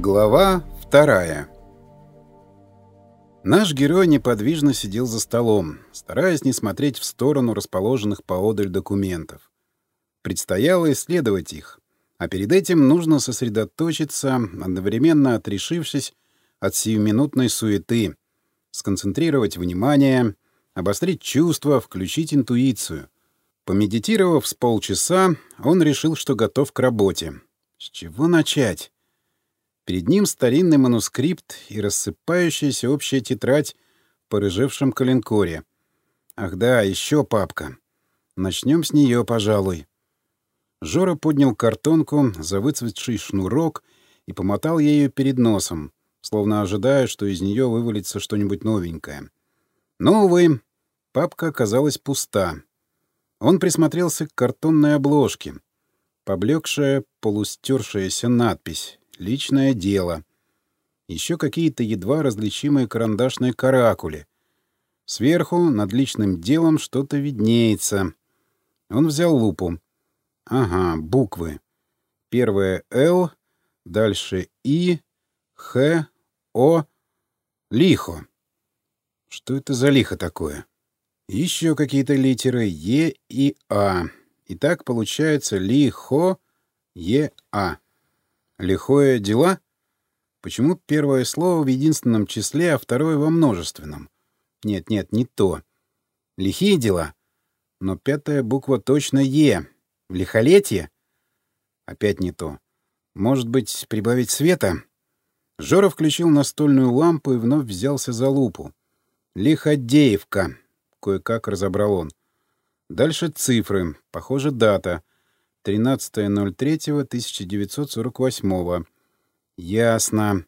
Глава вторая Наш герой неподвижно сидел за столом, стараясь не смотреть в сторону расположенных поодаль документов. Предстояло исследовать их, а перед этим нужно сосредоточиться, одновременно отрешившись от сиюминутной суеты, сконцентрировать внимание, обострить чувства, включить интуицию. Помедитировав с полчаса, он решил, что готов к работе. С чего начать? Перед ним старинный манускрипт и рассыпающаяся общая тетрадь в порыжевшем коленкоре. Ах да, еще папка. Начнем с нее, пожалуй. Жора поднял картонку за выцветший шнурок и помотал ею перед носом, словно ожидая, что из нее вывалится что-нибудь новенькое. Но, увы, папка оказалась пуста. Он присмотрелся к картонной обложке. Поблекшая, полустершаяся надпись личное дело. Еще какие-то едва различимые карандашные каракули. Сверху над личным делом что-то виднеется. Он взял лупу. Ага, буквы. Первое «Л», дальше «И», «Х», «О», «Лихо». Что это за лихо такое? Еще какие-то литеры «Е» и «А». И так получается «Лихо», «Е-А». Лихое дела? Почему первое слово в единственном числе, а второе во множественном? Нет, нет, не то. Лихие дела? Но пятая буква точно «Е». В лихолетие? Опять не то. Может быть, прибавить света? Жора включил настольную лампу и вновь взялся за лупу. «Лиходеевка», — кое-как разобрал он. Дальше цифры, похоже, дата. 13.03.1948. Ясно.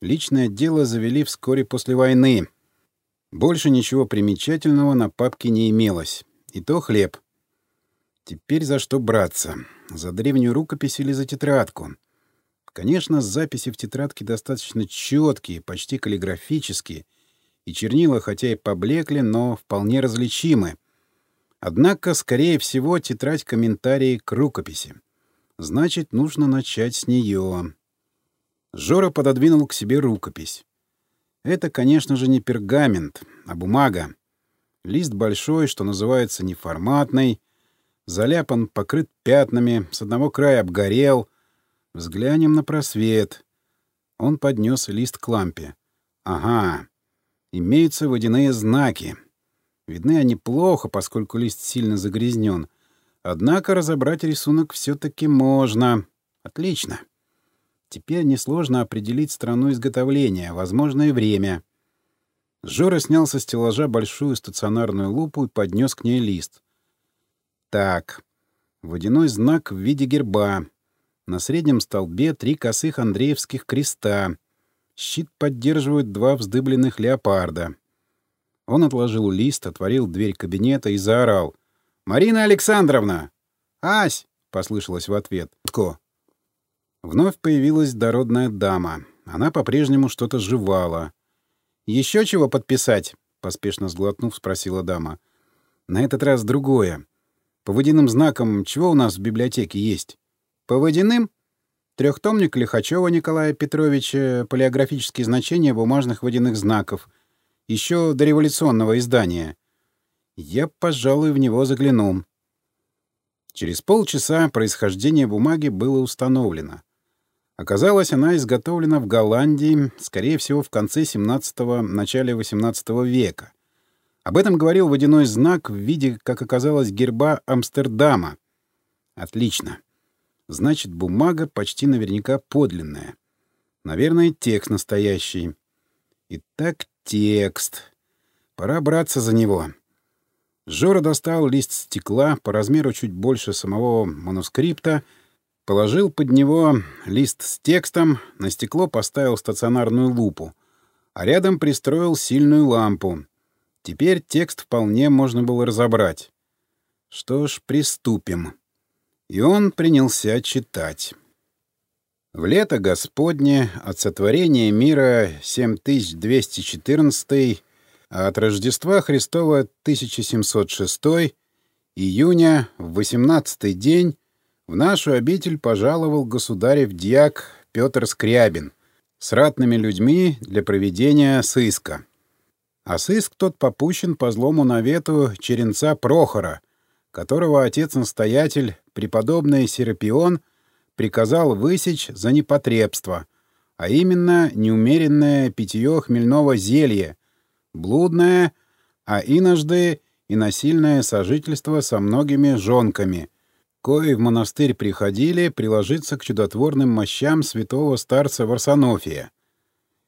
Личное дело завели вскоре после войны. Больше ничего примечательного на папке не имелось. И то хлеб. Теперь за что браться? За древнюю рукопись или за тетрадку? Конечно, записи в тетрадке достаточно четкие, почти каллиграфические, и чернила, хотя и поблекли, но вполне различимы. Однако, скорее всего, тетрадь комментарии к рукописи. Значит, нужно начать с нее. Жора пододвинул к себе рукопись. Это, конечно же, не пергамент, а бумага. Лист большой, что называется, неформатный, заляпан, покрыт пятнами, с одного края обгорел. Взглянем на просвет. Он поднес лист к лампе. Ага, имеются водяные знаки. Видны они плохо, поскольку лист сильно загрязнен. Однако разобрать рисунок все-таки можно. Отлично. Теперь несложно определить страну изготовления, возможное время. Жора снял со стеллажа большую стационарную лупу и поднес к ней лист. Так, водяной знак в виде герба. На среднем столбе три косых андреевских креста. Щит поддерживают два вздыбленных леопарда. Он отложил лист, отворил дверь кабинета и заорал. «Марина Александровна!» «Ась!» — послышалось в ответ. «Тко!» Вновь появилась дородная дама. Она по-прежнему что-то жевала. «Еще чего подписать?» — поспешно сглотнув, спросила дама. «На этот раз другое. По водяным знакам чего у нас в библиотеке есть?» «По водяным?» Трехтомник Лихачева Николая Петровича «Полиографические значения бумажных водяных знаков», еще до революционного издания. Я, пожалуй, в него загляну. Через полчаса происхождение бумаги было установлено. Оказалось, она изготовлена в Голландии, скорее всего, в конце 17-го, начале 18 века. Об этом говорил водяной знак в виде, как оказалось, герба Амстердама. Отлично. Значит, бумага почти наверняка подлинная. Наверное, текст настоящий. Итак, Текст. Пора браться за него. Жора достал лист стекла по размеру чуть больше самого манускрипта, положил под него лист с текстом, на стекло поставил стационарную лупу, а рядом пристроил сильную лампу. Теперь текст вполне можно было разобрать. Что ж, приступим. И он принялся читать. В лето Господне от сотворения мира 7214, а от Рождества Христова 1706, июня, в 18 день, в нашу обитель пожаловал государев дьяк Петр Скрябин, с ратными людьми для проведения сыска. А сыск тот попущен по злому навету черенца Прохора, которого отец-настоятель, преподобный Серапион, приказал высечь за непотребство, а именно неумеренное питье хмельного зелья, блудное, а иножды и насильное сожительство со многими жонками, кои в монастырь приходили приложиться к чудотворным мощам святого старца Варсонофия.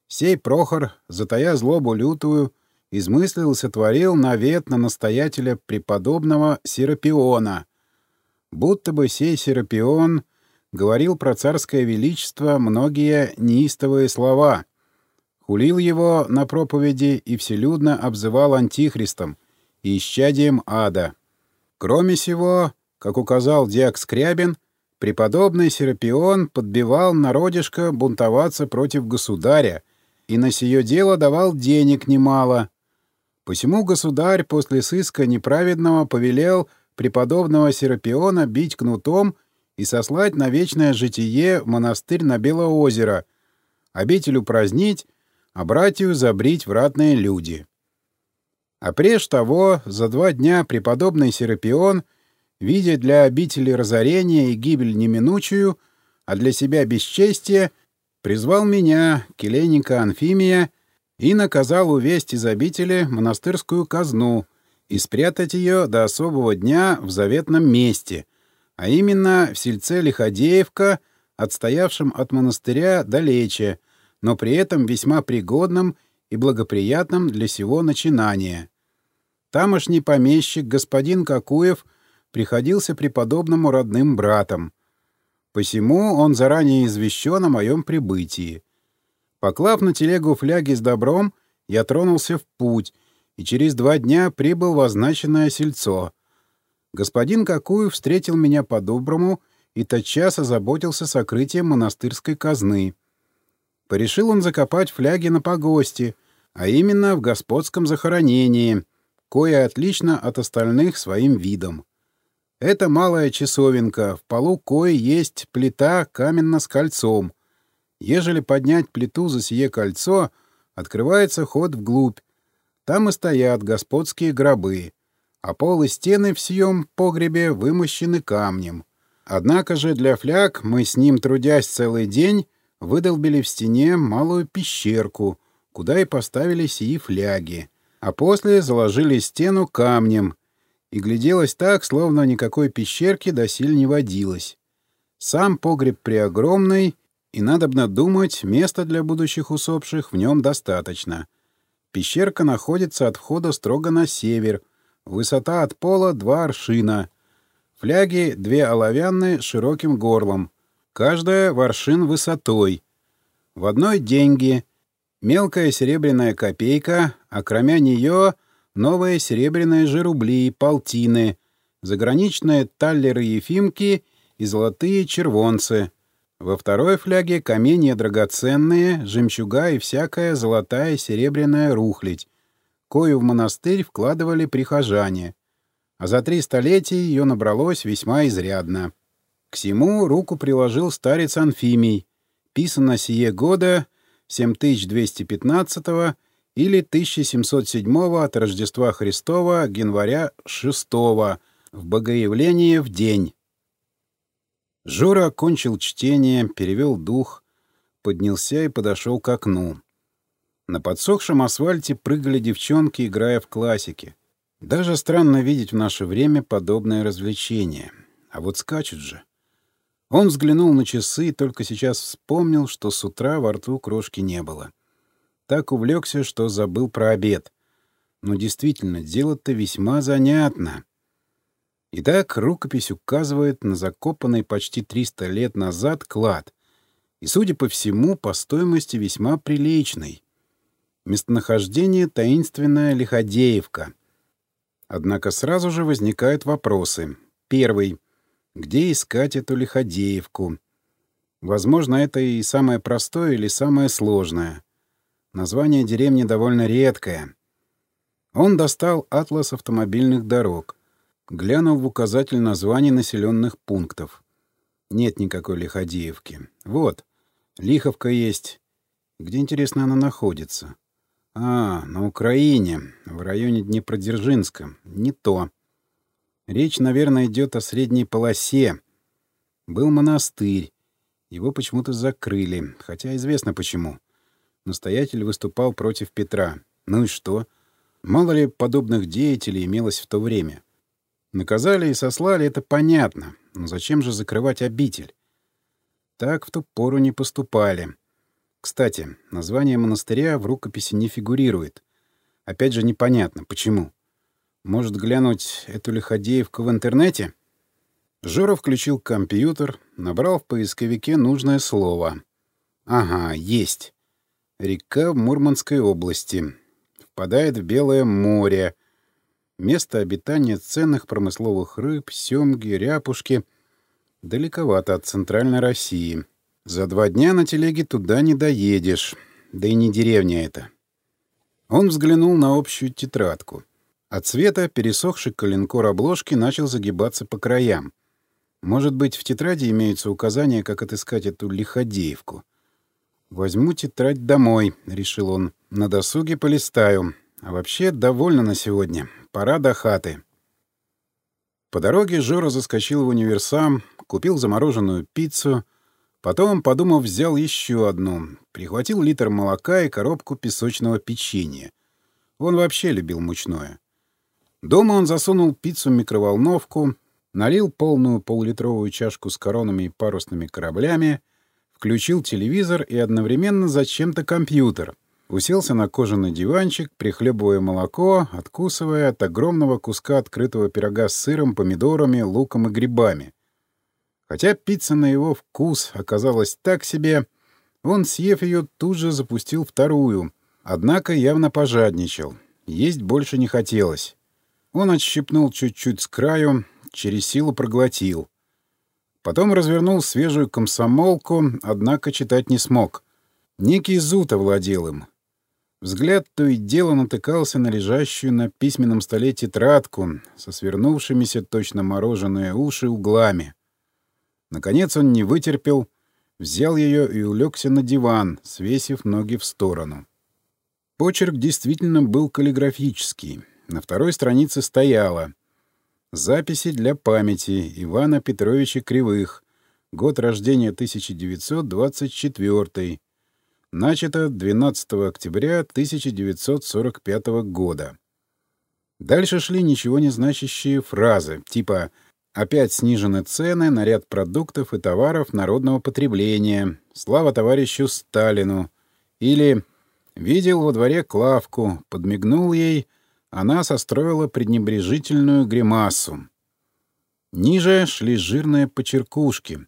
Сей Прохор, затая злобу лютую, измыслил и сотворил навет на настоятеля преподобного Серапиона, будто бы сей Серапион говорил про царское величество многие неистовые слова, хулил его на проповеди и вселюдно обзывал антихристом и исчадием ада. Кроме сего, как указал диак Скрябин, преподобный Серапион подбивал народишко бунтоваться против государя и на сие дело давал денег немало. Посему государь после сыска неправедного повелел преподобного Серапиона бить кнутом и сослать на вечное житие в монастырь на Белоозеро, обитель упразднить, а братью забрить вратные люди. А прежде того, за два дня преподобный Серапион — видя для обители разорения и гибель неминучую, а для себя бесчестие, призвал меня, келейника Анфимия, и наказал увесть из обители монастырскую казну и спрятать ее до особого дня в заветном месте, а именно в сельце Лиходеевка, отстоявшем от монастыря далече, но при этом весьма пригодном и благоприятном для сего начинания. Тамошний помещик господин Какуев — приходился преподобному родным братом. Посему он заранее извещен о моем прибытии. Поклав на телегу фляги с добром, я тронулся в путь и через два дня прибыл в означенное сельцо. Господин Какуев встретил меня по-доброму и тотчас озаботился сокрытием монастырской казны. Порешил он закопать фляги на погосте, а именно в господском захоронении, кое отлично от остальных своим видом. Это малая часовенка, в полу кое есть плита каменно с кольцом. Ежели поднять плиту за сие кольцо, открывается ход вглубь. Там и стоят господские гробы, а пол и стены в сием погребе вымощены камнем. Однако же для фляг мы с ним, трудясь целый день, выдолбили в стене малую пещерку, куда и поставили сии фляги, а после заложили стену камнем — и гляделось так, словно никакой пещерки досель не водилось. Сам погреб преогромный, и, надобно думать, места для будущих усопших в нем достаточно. Пещерка находится от входа строго на север, высота от пола — два аршина. Фляги — две оловянные с широким горлом, каждая в аршин высотой. В одной — деньги, мелкая серебряная копейка, а кроме нее — новые серебряные же рубли, полтины, заграничные таллеры-ефимки и золотые червонцы. Во второй фляге каменья драгоценные, жемчуга и всякая золотая и серебряная рухлядь, кою в монастырь вкладывали прихожане. А за три столетия ее набралось весьма изрядно. К всему руку приложил старец Анфимий, писано сие года 7215 или 1707 от Рождества Христова, января 6 в Богоявлении в день. Жора окончил чтение, перевел дух, поднялся и подошел к окну. На подсохшем асфальте прыгали девчонки, играя в классики. Даже странно видеть в наше время подобное развлечение. А вот скачут же. Он взглянул на часы и только сейчас вспомнил, что с утра во рту крошки не было. Так увлекся, что забыл про обед. Но действительно, дело-то весьма занятно. Итак, рукопись указывает на закопанный почти 300 лет назад клад. И, судя по всему, по стоимости весьма приличный. Местонахождение — таинственная Лиходеевка. Однако сразу же возникают вопросы. Первый. Где искать эту Лиходеевку? Возможно, это и самое простое или самое сложное. Название деревни довольно редкое. Он достал атлас автомобильных дорог. Глянул в указатель названий населенных пунктов. Нет никакой Лиходеевки. Вот, Лиховка есть. Где, интересно, она находится? А, на Украине, в районе Днепродзержинска. Не то. Речь, наверное, идет о средней полосе. Был монастырь. Его почему-то закрыли, хотя известно почему. Настоятель выступал против Петра. Ну и что? Мало ли подобных деятелей имелось в то время. Наказали и сослали, это понятно. Но зачем же закрывать обитель? Так в ту пору не поступали. Кстати, название монастыря в рукописи не фигурирует. Опять же, непонятно, почему. Может, глянуть эту лиходеевку в интернете? Жора включил компьютер, набрал в поисковике нужное слово. Ага, есть. Река в Мурманской области. Впадает в Белое море. Место обитания ценных промысловых рыб, семги, ряпушки. Далековато от центральной России. За два дня на телеге туда не доедешь. Да и не деревня это. Он взглянул на общую тетрадку. От цвета пересохший коленкор обложки начал загибаться по краям. Может быть, в тетради имеются указания, как отыскать эту лиходеевку. «Возьму тетрадь домой», — решил он. «На досуге полистаю. А вообще, довольно на сегодня. Пора до хаты». По дороге Жора заскочил в универсам, купил замороженную пиццу — Потом, подумав, взял еще одну, прихватил литр молока и коробку песочного печенья. Он вообще любил мучное. Дома он засунул пиццу в микроволновку, налил полную полулитровую чашку с коронами и парусными кораблями, включил телевизор и одновременно зачем-то компьютер. Уселся на кожаный диванчик, прихлебывая молоко, откусывая от огромного куска открытого пирога с сыром, помидорами, луком и грибами. Хотя пицца на его вкус оказалась так себе, он, съев ее, тут же запустил вторую, однако явно пожадничал. Есть больше не хотелось. Он отщипнул чуть-чуть с краю, через силу проглотил. Потом развернул свежую комсомолку, однако читать не смог. Некий зуд овладел им. Взгляд то и дело натыкался на лежащую на письменном столе тетрадку со свернувшимися точно мороженые уши углами. Наконец он не вытерпел, взял ее и улегся на диван, свесив ноги в сторону. Почерк действительно был каллиграфический. На второй странице стояло «Записи для памяти Ивана Петровича Кривых. Год рождения 1924. Начато 12 октября 1945 года». Дальше шли ничего не значащие фразы, типа «Связь» Опять снижены цены на ряд продуктов и товаров народного потребления. Слава товарищу Сталину. Или видел во дворе Клавку, подмигнул ей, она состроила пренебрежительную гримасу. Ниже шли жирные почеркушки,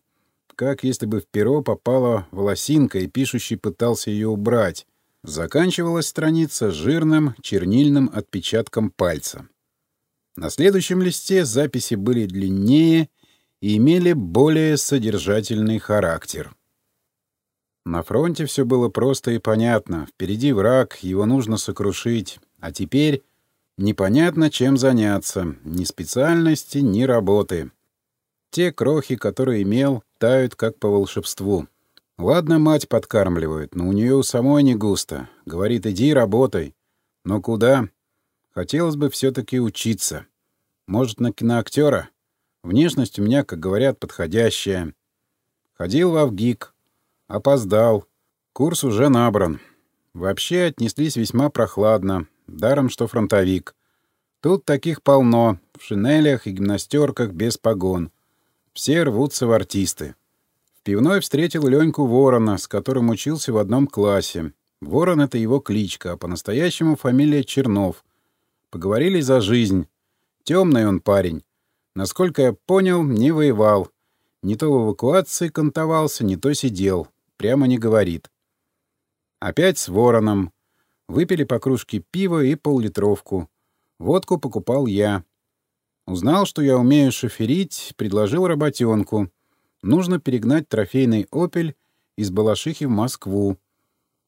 как если бы в перо попала волосинка, и пишущий пытался ее убрать. Заканчивалась страница жирным чернильным отпечатком пальца. На следующем листе записи были длиннее и имели более содержательный характер. На фронте все было просто и понятно. Впереди враг, его нужно сокрушить. А теперь непонятно, чем заняться. Ни специальности, ни работы. Те крохи, которые имел, тают как по волшебству. Ладно, мать подкармливает, но у нее у самой не густо. Говорит, иди работай. Но куда? Хотелось бы все-таки учиться. Может, на киноактера? Внешность у меня, как говорят, подходящая. Ходил в Авгик. Опоздал. Курс уже набран. Вообще отнеслись весьма прохладно. Даром, что фронтовик. Тут таких полно. В шинелях и гимнастерках без погон. Все рвутся в артисты. В пивной встретил Леньку Ворона, с которым учился в одном классе. Ворон — это его кличка, а по-настоящему фамилия Чернов. Поговорили за жизнь. Темный он парень. Насколько я понял, не воевал. Не то в эвакуации кантовался, не то сидел. Прямо не говорит. Опять с вороном. Выпили по кружке пива и поллитровку. Водку покупал я. Узнал, что я умею шоферить, предложил работенку. Нужно перегнать трофейный «Опель» из Балашихи в Москву.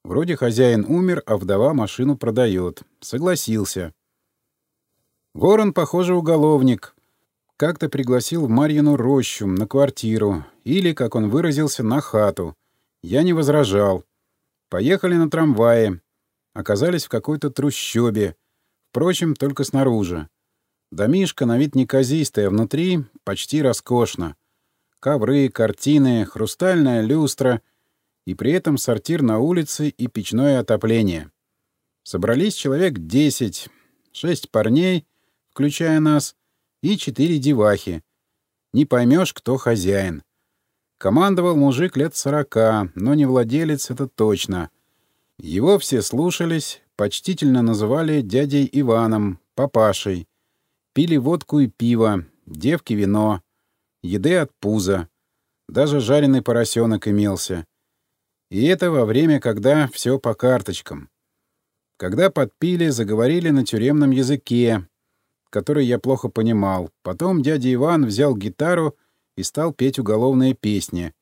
Вроде хозяин умер, а вдова машину продает. Согласился. Ворон, похоже, уголовник. Как-то пригласил в Марьину рощу, на квартиру. Или, как он выразился, на хату. Я не возражал. Поехали на трамвае. Оказались в какой-то трущобе. Впрочем, только снаружи. Домишка на вид неказистый, а внутри почти роскошно. Ковры, картины, хрустальная люстра и при этом сортир на улице и печное отопление. Собрались человек десять, шесть парней, включая нас, и четыре девахи. Не поймешь, кто хозяин. Командовал мужик лет сорока, но не владелец, это точно. Его все слушались, почтительно называли дядей Иваном, папашей. Пили водку и пиво, девки вино, еды от пуза. Даже жареный поросенок имелся. И это во время, когда все по карточкам. Когда подпили, заговорили на тюремном языке, который я плохо понимал. Потом дядя Иван взял гитару и стал петь уголовные песни.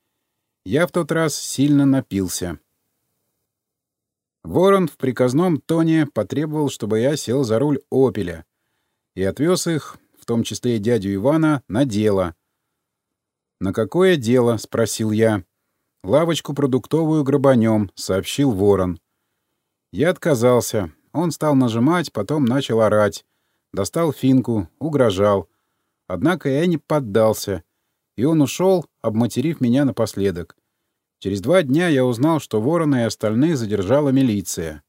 Я в тот раз сильно напился. Ворон в приказном тоне потребовал, чтобы я сел за руль «Опеля» и отвез их, в том числе и дядю Ивана, на дело. «На какое дело?» — спросил я. «Лавочку продуктовую грабанем», — сообщил Ворон. Я отказался. Он стал нажимать, потом начал орать. Достал финку, угрожал. Однако я не поддался. И он ушел, обматерив меня напоследок. Через два дня я узнал, что ворона и остальных задержала милиция.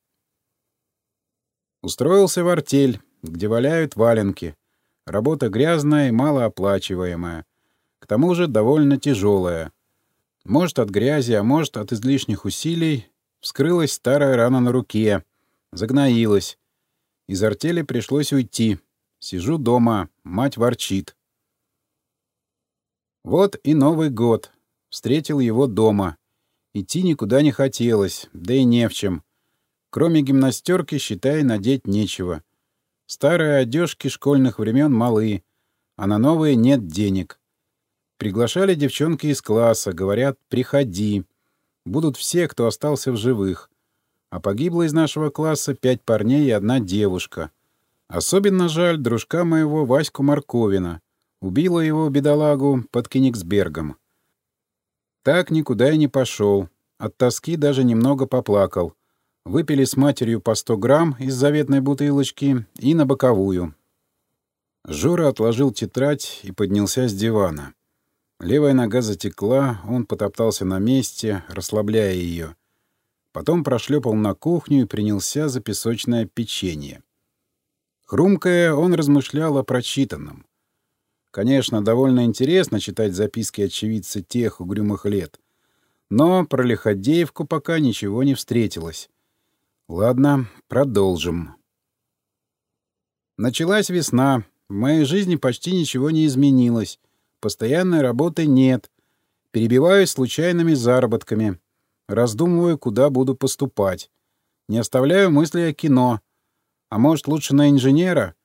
Устроился в артель, где валяют валенки. Работа грязная и малооплачиваемая. К тому же довольно тяжелая. Может, от грязи, а может, от излишних усилий Вскрылась старая рана на руке. Загноилась. Из артели пришлось уйти. Сижу дома, мать ворчит. Вот и Новый год. Встретил его дома. Идти никуда не хотелось, да и не в чем. Кроме гимнастерки, считай, надеть нечего. Старые одежки школьных времен малы, а на новые нет денег. Приглашали девчонки из класса, говорят «приходи» будут все, кто остался в живых. А погибло из нашего класса пять парней и одна девушка. Особенно жаль дружка моего Ваську Марковина. Убила его, бедолагу, под Кенигсбергом. Так никуда и не пошел. От тоски даже немного поплакал. Выпили с матерью по 100 грамм из заветной бутылочки и на боковую. Жора отложил тетрадь и поднялся с дивана. Левая нога затекла, он потоптался на месте, расслабляя ее. Потом прошлепал на кухню и принялся за песочное печенье. Хрумкая, он размышлял о прочитанном. Конечно, довольно интересно читать записки очевидца тех угрюмых лет. Но про Лиходеевку пока ничего не встретилось. Ладно, продолжим. Началась весна. В моей жизни почти ничего не изменилось. Постоянной работы нет. Перебиваюсь случайными заработками. Раздумываю, куда буду поступать. Не оставляю мысли о кино. А может, лучше на инженера?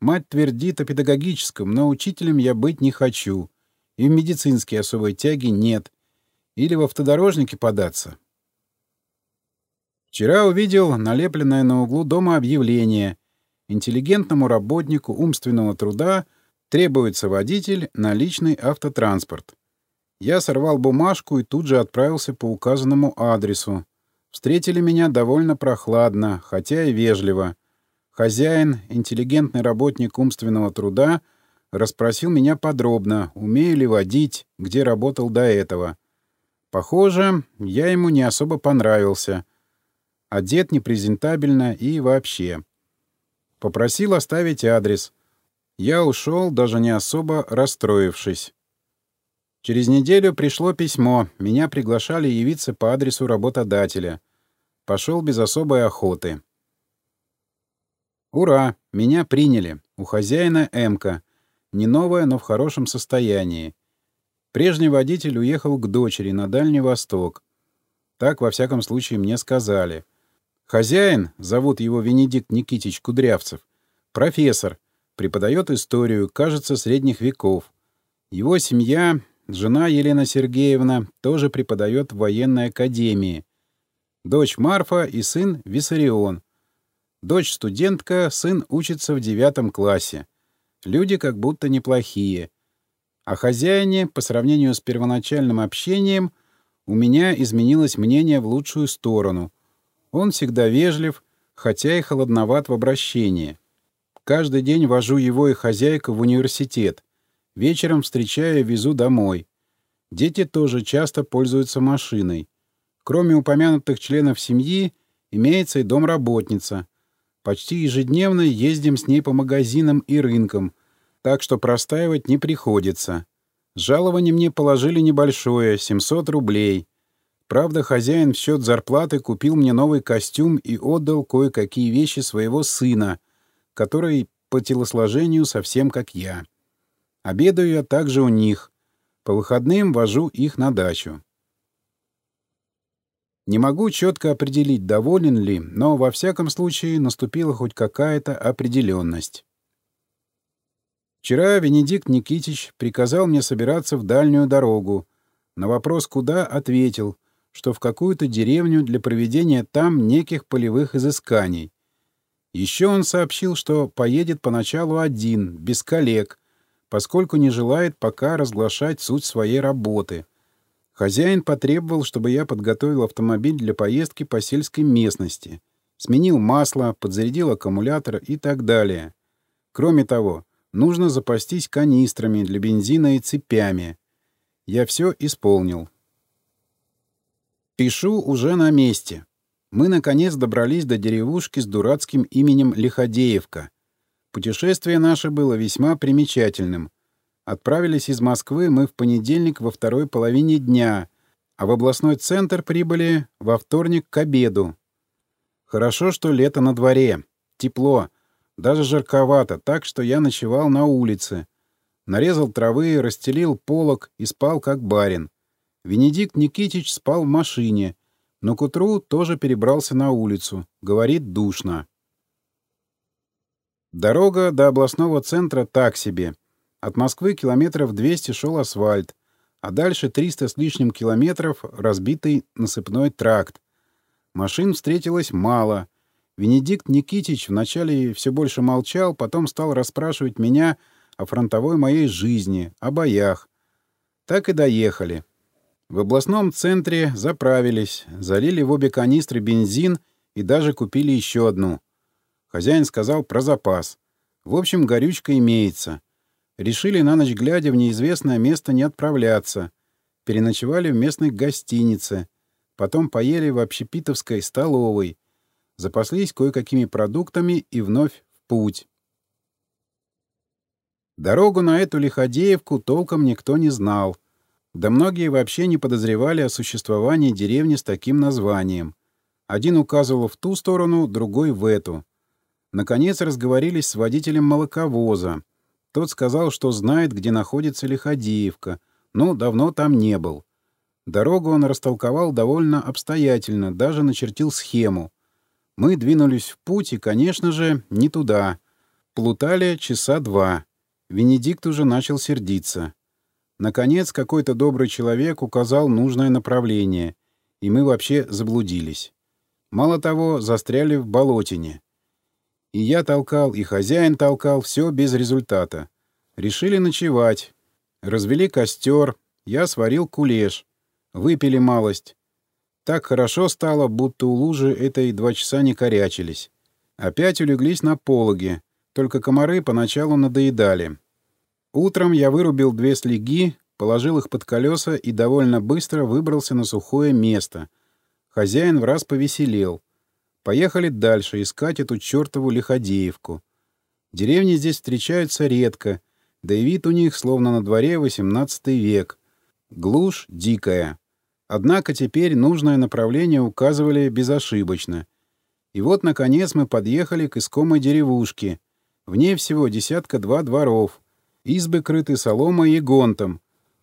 Мать твердит о педагогическом, но учителем я быть не хочу. И в медицинские особой тяги нет. Или в автодорожнике податься. Вчера увидел налепленное на углу дома объявление. Интеллигентному работнику умственного труда — Требуется водитель на личный автотранспорт. Я сорвал бумажку и тут же отправился по указанному адресу. Встретили меня довольно прохладно, хотя и вежливо. Хозяин, интеллигентный работник умственного труда, расспросил меня подробно, умею ли водить, где работал до этого. Похоже, я ему не особо понравился. Одет непрезентабельно и вообще. Попросил оставить адрес — я ушел, даже не особо расстроившись. Через неделю пришло письмо. Меня приглашали явиться по адресу работодателя. Пошел без особой охоты. Ура! Меня приняли. У хозяина Эмка. Не новая, но в хорошем состоянии. Прежний водитель уехал к дочери на Дальний Восток. Так, во всяком случае, мне сказали. Хозяин, зовут его Венедикт Никитич Кудрявцев, профессор — Преподает историю, кажется, средних веков. Его семья, жена Елена Сергеевна, тоже преподает в военной академии. Дочь Марфа и сын Виссарион. Дочь студентка, сын учится в девятом классе. Люди как будто неплохие. А хозяине, по сравнению с первоначальным общением, У меня изменилось мнение в лучшую сторону. Он всегда вежлив, хотя и холодноват в обращении. Каждый день вожу его и хозяйку в университет. Вечером встречаю и везу домой. Дети тоже часто пользуются машиной. Кроме упомянутых членов семьи, имеется и домработница. Почти ежедневно ездим с ней по магазинам и рынкам, так что простаивать не приходится. Жалование мне положили небольшое — 700 рублей. Правда, хозяин в счет зарплаты купил мне новый костюм и отдал кое-какие вещи своего сына, который по телосложению совсем как я. Обедаю я также у них. По выходным вожу их на дачу. Не могу четко определить, доволен ли, но во всяком случае наступила хоть какая-то определенность. Вчера Венедикт Никитич приказал мне собираться в дальнюю дорогу. На вопрос «куда» ответил, что в какую-то деревню для проведения там неких полевых изысканий. Еще он сообщил, что поедет поначалу один, без коллег, поскольку не желает пока разглашать суть своей работы — Хозяин потребовал, чтобы я подготовил автомобиль для поездки по сельской местности, сменил масло, подзарядил аккумулятор и так далее. Кроме того, нужно запастись канистрами для бензина и цепями. Я все исполнил. Пишу уже на месте. Мы, наконец, добрались до деревушки с дурацким именем Лиходеевка. Путешествие наше было весьма примечательным — Отправились из Москвы мы в понедельник во второй половине дня, а в областной центр прибыли во вторник к обеду. Хорошо, что лето на дворе. Тепло. Даже жарковато, так что я ночевал на улице. Нарезал травы, расстелил полог и спал как барин. Венедикт Никитич спал в машине, но к утру тоже перебрался на улицу. Говорит, душно. Дорога до областного центра так себе. От Москвы километров 200 шел асфальт, а дальше 300 с лишним километров разбитый насыпной тракт. Машин встретилось мало. Венедикт Никитич вначале все больше молчал, потом стал расспрашивать меня о фронтовой моей жизни, о боях. Так и доехали. В областном центре заправились, залили в обе канистры бензин и даже купили еще одну. Хозяин сказал про запас. В общем, горючка имеется. Решили на ночь глядя в неизвестное место не отправляться. Переночевали в местной гостинице. Потом поели в общепитовской столовой. Запаслись кое-какими продуктами и вновь в путь. Дорогу на эту Лиходеевку толком никто не знал. Да многие вообще не подозревали о существовании деревни с таким названием. Один указывал в ту сторону, другой — в эту. Наконец разговорились с водителем молоковоза. Тот сказал, что знает, где находится Лиходеевка, но давно там не был. Дорогу он растолковал довольно обстоятельно, даже начертил схему. Мы двинулись в путь и, конечно же, не туда. Плутали часа два. Венедикт уже начал сердиться. Наконец, какой-то добрый человек указал нужное направление, и мы вообще заблудились. Мало того, застряли в болотине. И я толкал, и хозяин толкал, все без результата. Решили ночевать. Развели костер, я сварил кулеш. Выпили малость. Так хорошо стало, будто у лужи этой два часа не корячились. Опять улеглись на пологе, только комары поначалу надоедали. Утром я вырубил две слеги, положил их под колеса и довольно быстро выбрался на сухое место. Хозяин в раз повеселел — Поехали дальше искать эту чертову Лиходеевку. Деревни здесь встречаются редко, да и вид у них словно на дворе XVIII век. Глушь дикая. Однако теперь нужное направление указывали безошибочно. И вот, наконец, мы подъехали к искомой деревушке. В ней всего десятка-два дворов. Избы крыты соломой и гонтом.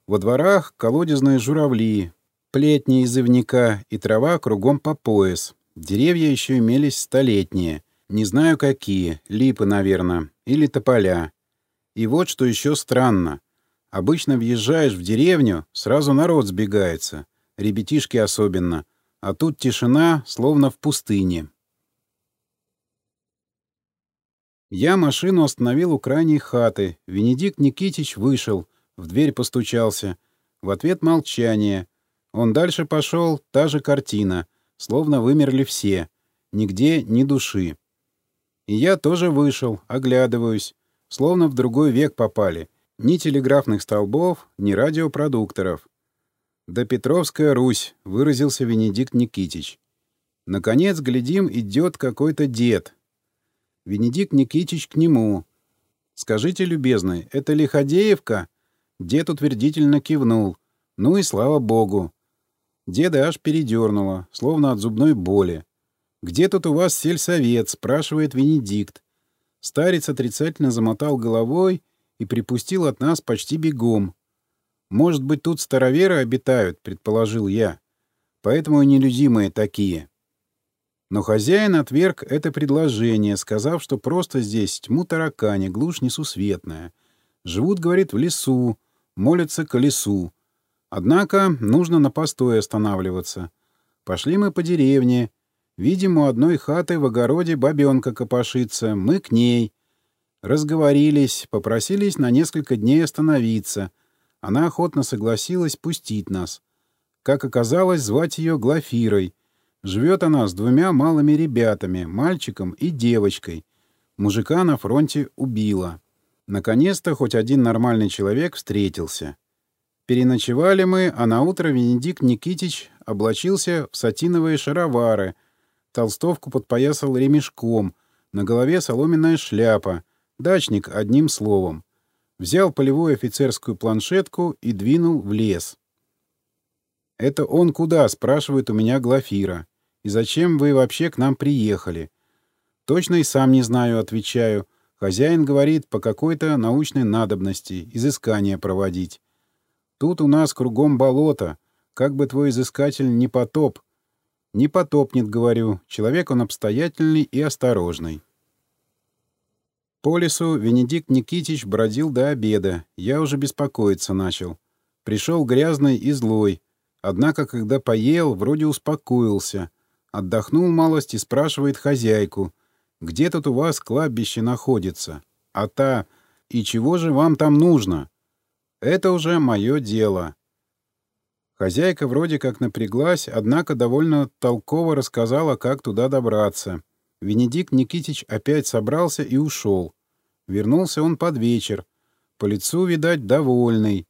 Во дворах колодезные журавли, плетни из ивника и трава кругом по пояс. Деревья еще имелись столетние. Не знаю какие, липы, наверное, или тополя. И вот что еще странно. Обычно въезжаешь в деревню, сразу народ сбегается. Ребятишки особенно. А тут тишина, словно в пустыне. Я машину остановил у крайней хаты. Венедикт Никитич вышел, в дверь постучался. В ответ молчание. Он дальше пошел, та же картина, словно вымерли все, нигде ни души. И я тоже вышел, оглядываюсь, словно в другой век попали. Ни телеграфных столбов, ни радиопродукторов. «Да Петровская Русь», — выразился Венедикт Никитич. Наконец, глядим, идет какой-то дед. Венедикт Никитич к нему. «Скажите, любезный, это Лиходеевка?» Дед утвердительно кивнул. «Ну и слава богу!» Деда аж передернуло, словно от зубной боли. «Где тут у вас сельсовет?» — спрашивает Венедикт. Старец отрицательно замотал головой и припустил от нас почти бегом. «Может быть, тут староверы обитают?» — предположил я. «Поэтому и нелюдимые такие». Но хозяин отверг это предложение, сказав, что просто здесь тьму таракани, глушь несусветная. Живут, говорит, в лесу, молятся к лесу. Однако нужно на постой останавливаться. Пошли мы по деревне. Видим, у одной хаты в огороде бабенка копошится. Мы к ней. Разговорились, попросились на несколько дней остановиться. Она охотно согласилась пустить нас. Как оказалось, звать ее Глафирой. Живет она с двумя малыми ребятами, мальчиком и девочкой. Мужика на фронте убила. Наконец-то хоть один нормальный человек встретился. Переночевали мы, а на утро Венедикт Никитич облачился в сатиновые шаровары, толстовку подпоясал ремешком, на голове соломенная шляпа, дачник одним словом. Взял полевую офицерскую планшетку и двинул в лес. «Это он куда?» — спрашивает у меня Глафира. И зачем вы вообще к нам приехали? Точно и сам не знаю, отвечаю. Хозяин говорит, по какой-то научной надобности, изыскания проводить. Тут у нас кругом болото. Как бы твой изыскатель не потоп. Не потопнет, говорю. Человек он обстоятельный и осторожный. По лесу Венедикт Никитич бродил до обеда. Я уже беспокоиться начал. Пришел грязный и злой. Однако, когда поел, вроде успокоился. Отдохнул малость и спрашивает хозяйку, где тут у вас кладбище находится? А та, и чего же вам там нужно? Это уже мое дело. Хозяйка вроде как напряглась, однако довольно толково рассказала, как туда добраться. Венедикт Никитич опять собрался и ушел. Вернулся он под вечер. По лицу, видать, довольный.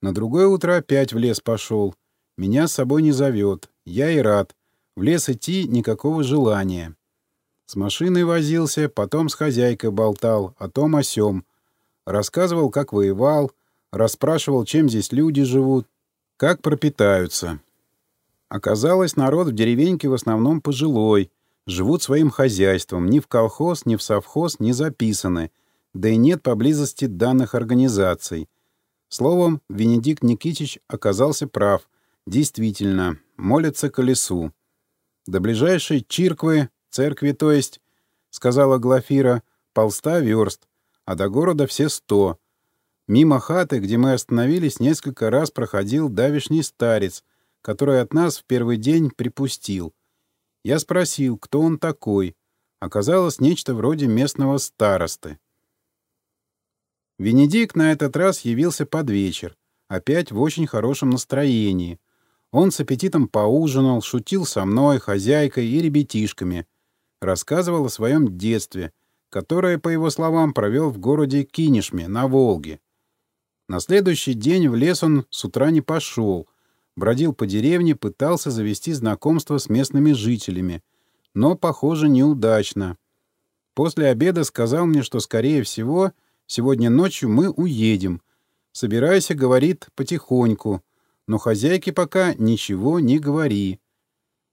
На другое утро опять в лес пошел. Меня с собой не зовет. Я и рад. В лес идти никакого желания. С машиной возился, потом с хозяйкой болтал, о том о сём. Рассказывал, как воевал, расспрашивал, чем здесь люди живут, как пропитаются. Оказалось, народ в деревеньке в основном пожилой, живут своим хозяйством, ни в колхоз, ни в совхоз не записаны, да и нет поблизости данных организаций. Словом, Венедикт Никитич оказался прав. Действительно, молятся колесу. До ближайшей Чирквы, церкви то есть, — сказала Глафира, — полста верст, а до города все сто. Мимо хаты, где мы остановились, несколько раз проходил давишний старец, который от нас в первый день припустил. Я спросил, кто он такой. Оказалось, нечто вроде местного старосты. Венедикт на этот раз явился под вечер, опять в очень хорошем настроении — он с аппетитом поужинал, шутил со мной, хозяйкой и ребятишками. Рассказывал о своем детстве, которое, по его словам, провел в городе Кинешме, на Волге. На следующий день в лес он с утра не пошел. Бродил по деревне, пытался завести знакомство с местными жителями. Но, похоже, неудачно. После обеда сказал мне, что, скорее всего, сегодня ночью мы уедем. «Собирайся», — говорит, — «потихоньку» но хозяйке пока ничего не говори.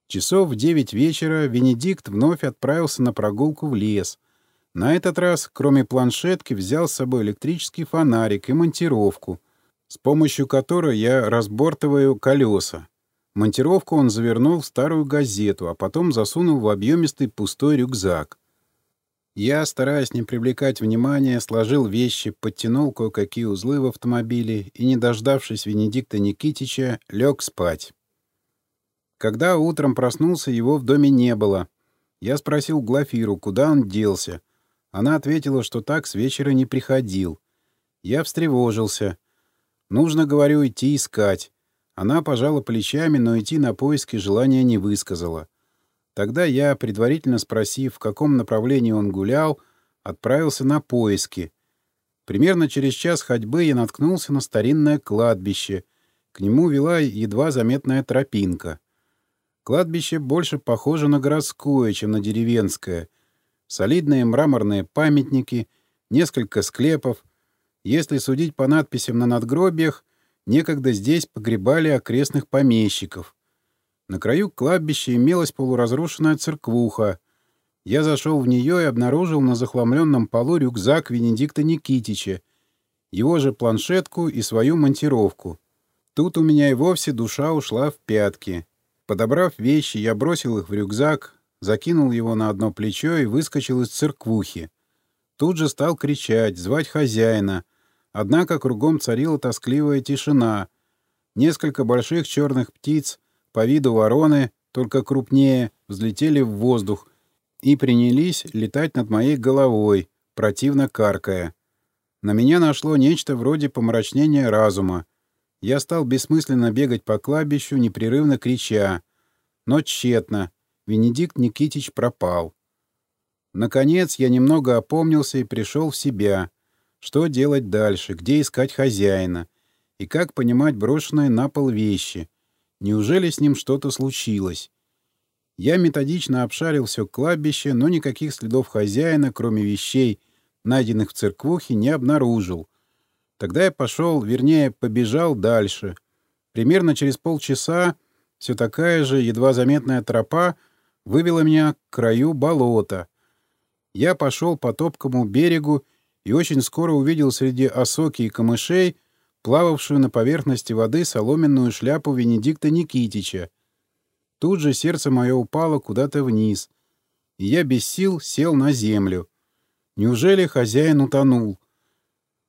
Часов в девять вечера Венедикт вновь отправился на прогулку в лес. На этот раз, кроме планшетки, взял с собой электрический фонарик и монтировку, с помощью которой я разбортываю колеса. Монтировку он завернул в старую газету, а потом засунул в объемистый пустой рюкзак. Я, стараясь не привлекать внимания, сложил вещи, подтянул кое-какие узлы в автомобиле и, не дождавшись Венедикта Никитича, лег спать. Когда утром проснулся, его в доме не было. Я спросил Глафиру, куда он делся. Она ответила, что так с вечера не приходил. Я встревожился. Нужно, говорю, идти искать. Она пожала плечами, но идти на поиски желания не высказала. Тогда я, предварительно спросив, в каком направлении он гулял, отправился на поиски. Примерно через час ходьбы я наткнулся на старинное кладбище. К нему вела едва заметная тропинка. Кладбище больше похоже на городское, чем на деревенское. Солидные мраморные памятники, несколько склепов. Если судить по надписям на надгробиях, некогда здесь погребали окрестных помещиков. На краю кладбища имелась полуразрушенная церквуха. Я зашел в нее и обнаружил на захламленном полу рюкзак Венедикта Никитича, его же планшетку и свою монтировку. Тут у меня и вовсе душа ушла в пятки. Подобрав вещи, я бросил их в рюкзак, закинул его на одно плечо и выскочил из церквухи. Тут же стал кричать, звать хозяина. Однако кругом царила тоскливая тишина. Несколько больших черных птиц по виду вороны, только крупнее, взлетели в воздух и принялись летать над моей головой, противно каркая. На меня нашло нечто вроде помрачнения разума. Я стал бессмысленно бегать по кладбищу, непрерывно крича. Но тщетно. Венедикт Никитич пропал. Наконец я немного опомнился и пришел в себя. Что делать дальше, где искать хозяина и как понимать брошенные на пол вещи — Неужели с ним что-то случилось? Я методично обшарил все кладбище, но никаких следов хозяина, кроме вещей, найденных в церквухе, не обнаружил. Тогда я пошел, вернее, побежал дальше. Примерно через полчаса все такая же едва заметная тропа вывела меня к краю болота. Я пошел по топкому берегу и очень скоро увидел среди осоки и камышей плававшую на поверхности воды соломенную шляпу Венедикта Никитича. Тут же сердце мое упало куда-то вниз, и я без сил сел на землю. Неужели хозяин утонул?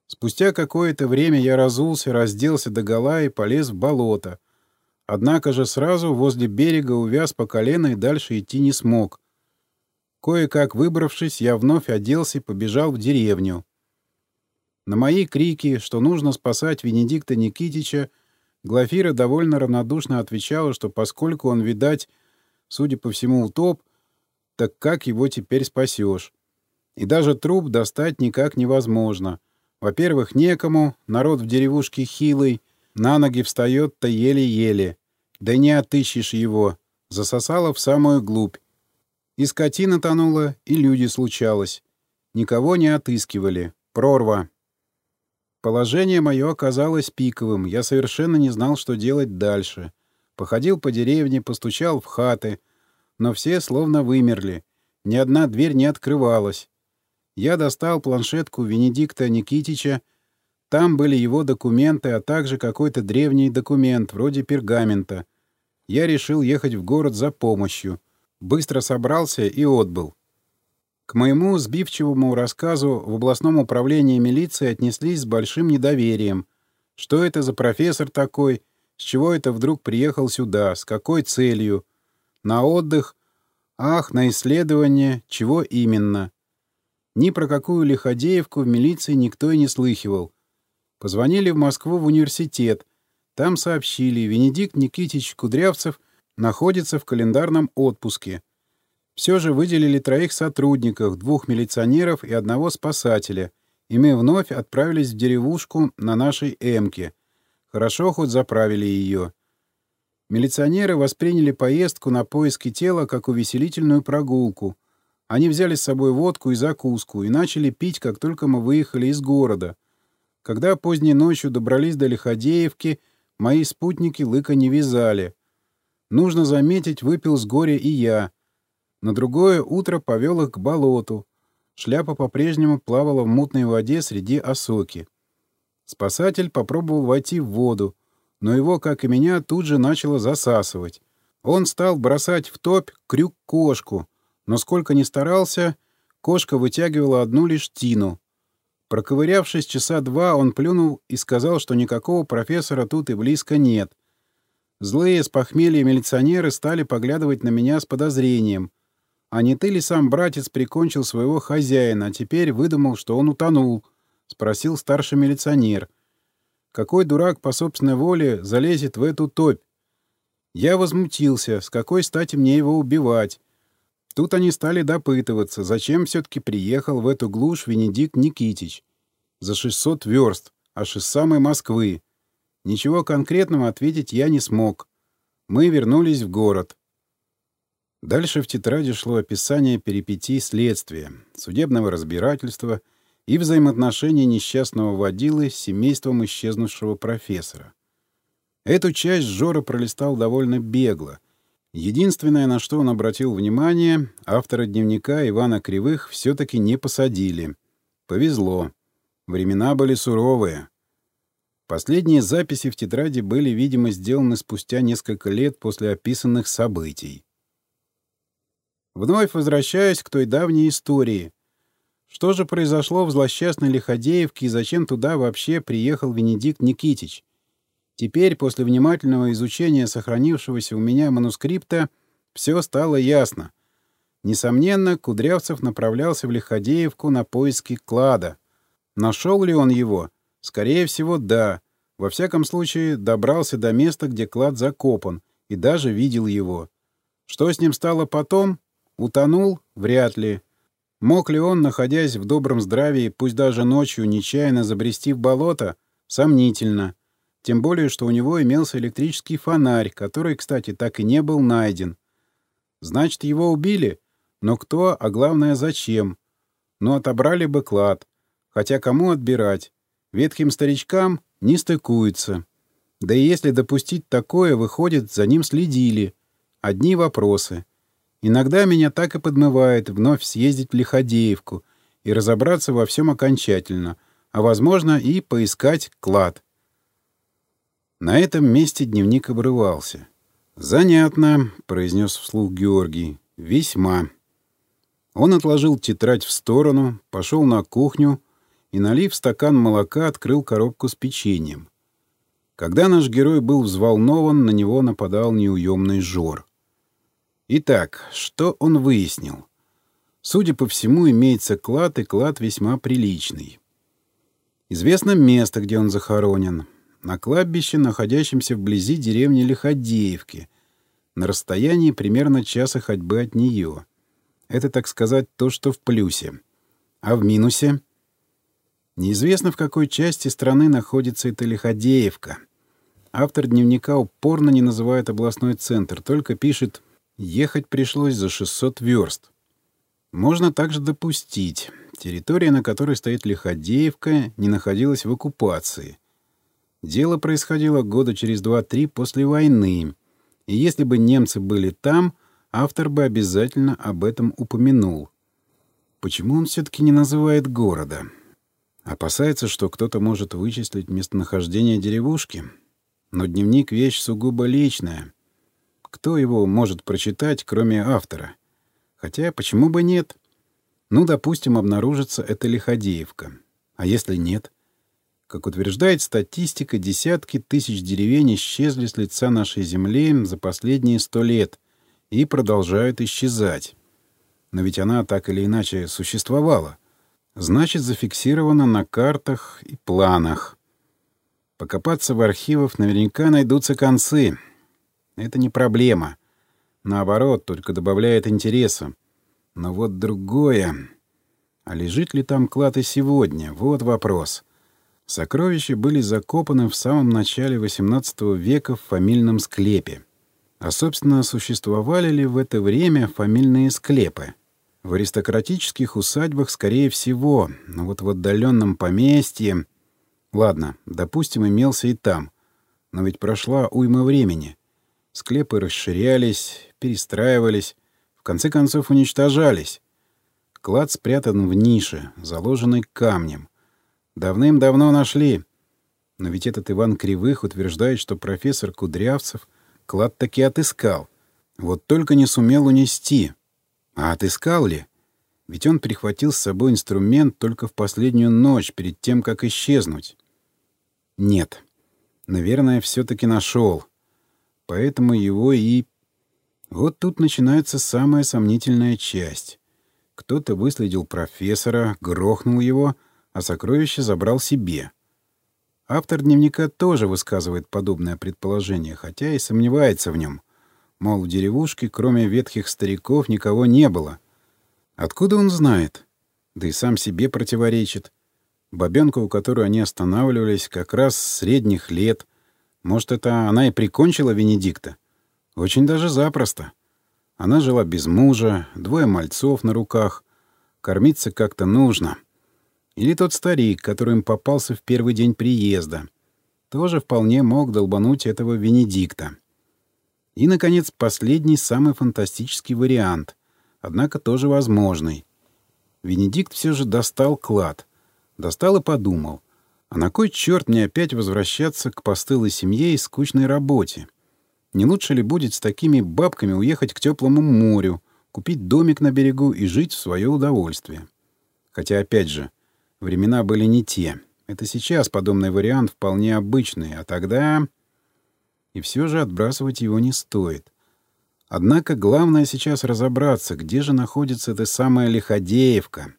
Спустя какое-то время я разулся, разделся догола и полез в болото. Однако же сразу возле берега увяз по колено и дальше идти не смог. Кое-как выбравшись, я вновь оделся и побежал в деревню. На мои крики, что нужно спасать Венедикта Никитича, Глафира довольно равнодушно отвечала, что поскольку он, видать, судя по всему, утоп, так как его теперь спасешь? И даже труп достать никак невозможно. Во-первых, некому, народ в деревушке хилый, на ноги встает-то еле-еле. Да не отыщешь его. Засосало в самую глубь. И скотина тонула, и люди случалось. Никого не отыскивали. Прорва. Положение мое оказалось пиковым, я совершенно не знал, что делать дальше. Походил по деревне, постучал в хаты, но все словно вымерли. Ни одна дверь не открывалась. Я достал планшетку Венедикта Никитича. Там были его документы, а также какой-то древний документ, вроде пергамента. Я решил ехать в город за помощью. Быстро собрался и отбыл. К моему сбивчивому рассказу в областном управлении милиции отнеслись с большим недоверием. Что это за профессор такой? С чего это вдруг приехал сюда? С какой целью? На отдых? Ах, на исследование? Чего именно? Ни про какую Лиходеевку в милиции никто и не слыхивал. Позвонили в Москву в университет. Там сообщили, Венедикт Никитич Кудрявцев находится в календарном отпуске. Все же выделили троих сотрудников, двух милиционеров и одного спасателя, и мы вновь отправились в деревушку на нашей «Эмке». Хорошо хоть заправили ее. Милиционеры восприняли поездку на поиски тела как увеселительную прогулку. Они взяли с собой водку и закуску и начали пить, как только мы выехали из города. Когда поздней ночью добрались до Лиходеевки, мои спутники лыка не вязали. Нужно заметить, выпил с горя и я — на другое утро повел их к болоту. Шляпа по-прежнему плавала в мутной воде среди осоки. Спасатель попробовал войти в воду, но его, как и меня, тут же начало засасывать. Он стал бросать в топь крюк-кошку, но сколько ни старался, кошка вытягивала одну лишь тину. Проковырявшись часа два, он плюнул и сказал, что никакого профессора тут и близко нет. Злые с похмелья милиционеры стали поглядывать на меня с подозрением, а не ты ли сам братец прикончил своего хозяина, а теперь выдумал, что он утонул? — спросил старший милиционер. Какой дурак по собственной воле залезет в эту топь? Я возмутился, с какой стати мне его убивать. Тут они стали допытываться, зачем все-таки приехал в эту глушь Венедикт Никитич. За 600 верст, аж из самой Москвы. Ничего конкретного ответить я не смог. Мы вернулись в город. Дальше в тетради шло описание перипетий следствия, судебного разбирательства и взаимоотношений несчастного водилы с семейством исчезнувшего профессора. Эту часть Жора пролистал довольно бегло. Единственное, на что он обратил внимание, автора дневника Ивана Кривых все-таки не посадили. Повезло. Времена были суровые. Последние записи в тетради были, видимо, сделаны спустя несколько лет после описанных событий. Вновь возвращаясь к той давней истории. Что же произошло в злосчастной Лиходеевке и зачем туда вообще приехал Венедикт Никитич? Теперь, после внимательного изучения сохранившегося у меня манускрипта, все стало ясно. Несомненно, Кудрявцев направлялся в Лиходеевку на поиски клада. Нашел ли он его? Скорее всего, да. Во всяком случае, добрался до места, где клад закопан, и даже видел его. Что с ним стало потом? Утонул? Вряд ли. Мог ли он, находясь в добром здравии, пусть даже ночью, нечаянно забрести в болото? Сомнительно. Тем более, что у него имелся электрический фонарь, который, кстати, так и не был найден. Значит, его убили? Но кто, а главное, зачем? Ну, отобрали бы клад. Хотя кому отбирать? Ветхим старичкам не стыкуется. Да и если допустить такое, выходит, за ним следили. Одни вопросы. Иногда меня так и подмывает вновь съездить в Лиходеевку и разобраться во всем окончательно, а, возможно, и поискать клад. На этом месте дневник обрывался. «Занятно», — произнес вслух Георгий. «Весьма». Он отложил тетрадь в сторону, пошел на кухню и, налив стакан молока, открыл коробку с печеньем. Когда наш герой был взволнован, на него нападал неуемный жор. Итак, что он выяснил? Судя по всему, имеется клад, и клад весьма приличный. Известно место, где он захоронен на кладбище, находящемся вблизи деревни Лиходеевки, на расстоянии примерно часа ходьбы от нее. Это, так сказать, то, что в плюсе. А в минусе? Неизвестно, в какой части страны находится эта Лиходеевка. Автор дневника упорно не называет областной центр, только пишет «Ехать пришлось за 600 верст». Можно также допустить. Территория, на которой стоит Лиходеевка, не находилась в оккупации — Дело происходило года через два-три после войны, и если бы немцы были там, автор бы обязательно об этом упомянул. Почему он все-таки не называет города? Опасается, что кто-то может вычислить местонахождение деревушки? Но дневник — вещь сугубо личная. Кто его может прочитать, кроме автора? Хотя, почему бы нет? Ну, допустим, обнаружится это Лиходеевка. А если нет? Как утверждает статистика, десятки тысяч деревень исчезли с лица нашей земли за последние сто лет и продолжают исчезать. Но ведь она так или иначе существовала. Значит, зафиксирована на картах и планах. Покопаться в архивах наверняка найдутся концы. Это не проблема. Наоборот, только добавляет интереса. Но вот другое. А лежит ли там клад и сегодня? Вот вопрос. Сокровища были закопаны в самом начале XVIII века в фамильном склепе. А, собственно, существовали ли в это время фамильные склепы? В аристократических усадьбах, скорее всего, но вот в отдаленном поместье... Ладно, допустим, имелся и там. Но ведь прошла уйма времени. Склепы расширялись, перестраивались, в конце концов уничтожались. Клад спрятан в нише, заложенный камнем — Давным-давно нашли. Но ведь этот Иван Кривых утверждает, что профессор Кудрявцев клад таки отыскал. Вот только не сумел унести. А отыскал ли? Ведь он прихватил с собой инструмент только в последнюю ночь, перед тем, как исчезнуть. Нет. Наверное, все-таки нашел. Поэтому его и... Вот тут начинается самая сомнительная часть. Кто-то выследил профессора, грохнул его — а сокровище забрал себе. Автор дневника тоже высказывает подобное предположение, хотя и сомневается в нем. Мол, в деревушке, кроме ветхих стариков, никого не было. Откуда он знает? Да и сам себе противоречит. Бабенка, у которой они останавливались, как раз средних лет. Может, это она и прикончила Венедикта? Очень даже запросто. Она жила без мужа, двое мальцов на руках. Кормиться как-то нужно. Или тот старик, который им попался в первый день приезда. Тоже вполне мог долбануть этого Венедикта. И, наконец, последний, самый фантастический вариант, однако тоже возможный. Венедикт все же достал клад. Достал и подумал, а на кой черт мне опять возвращаться к постылой семье и скучной работе? Не лучше ли будет с такими бабками уехать к теплому морю, купить домик на берегу и жить в свое удовольствие? Хотя, опять же, времена были не те. Это сейчас подобный вариант вполне обычный, а тогда и все же отбрасывать его не стоит. Однако главное сейчас разобраться, где же находится эта самая Лиходеевка.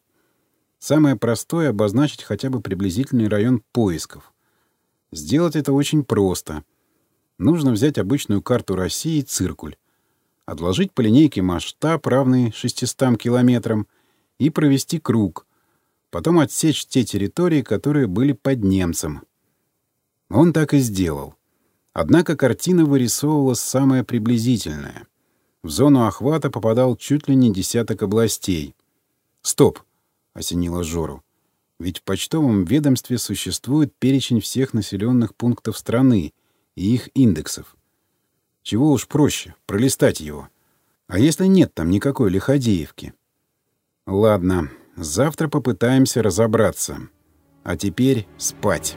Самое простое — обозначить хотя бы приблизительный район поисков. Сделать это очень просто. Нужно взять обычную карту России циркуль, отложить по линейке масштаб, равный 600 километрам, и провести круг, потом отсечь те территории, которые были под немцем. Он так и сделал. Однако картина вырисовывалась самая приблизительная. В зону охвата попадал чуть ли не десяток областей. «Стоп!» — осенило Жору. «Ведь в почтовом ведомстве существует перечень всех населенных пунктов страны и их индексов. Чего уж проще, пролистать его. А если нет там никакой Лиходеевки? Ладно, завтра попытаемся разобраться. А теперь спать».